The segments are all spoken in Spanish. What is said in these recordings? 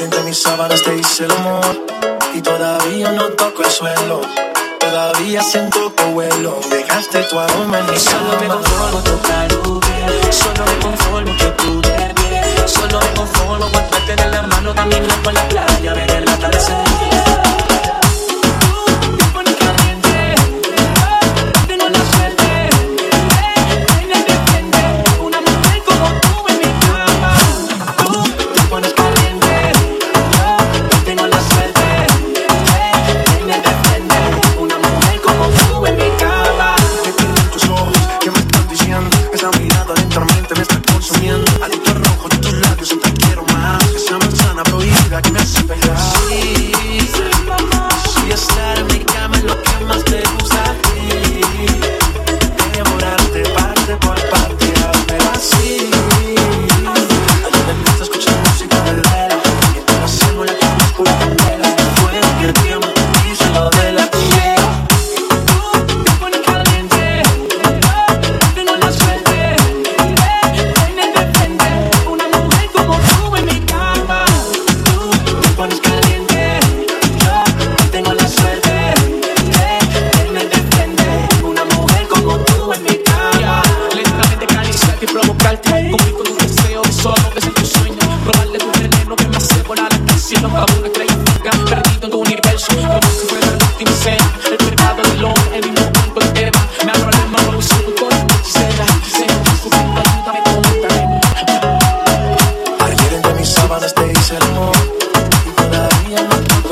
Entre mis sábanas te hice el amor y todavía no toco el suelo. Todavía siento tu vuelo. Dejaste tu aroma en mi Solo me conformo tocar tu piel. Solo me conformo que tú. Solo me conformo cuando te la mano caminar por la playa,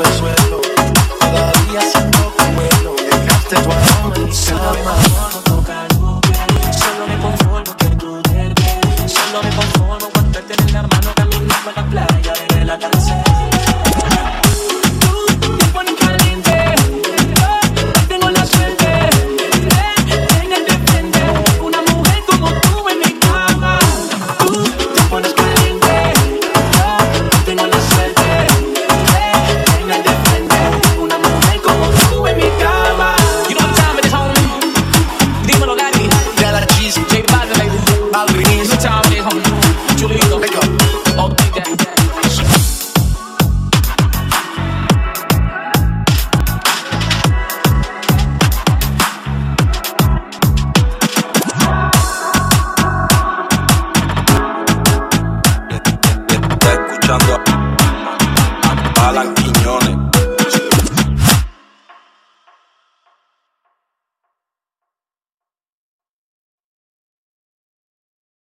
el suelo. Todavía siento tu vuelo. Dejaste tu aroma en mi cama.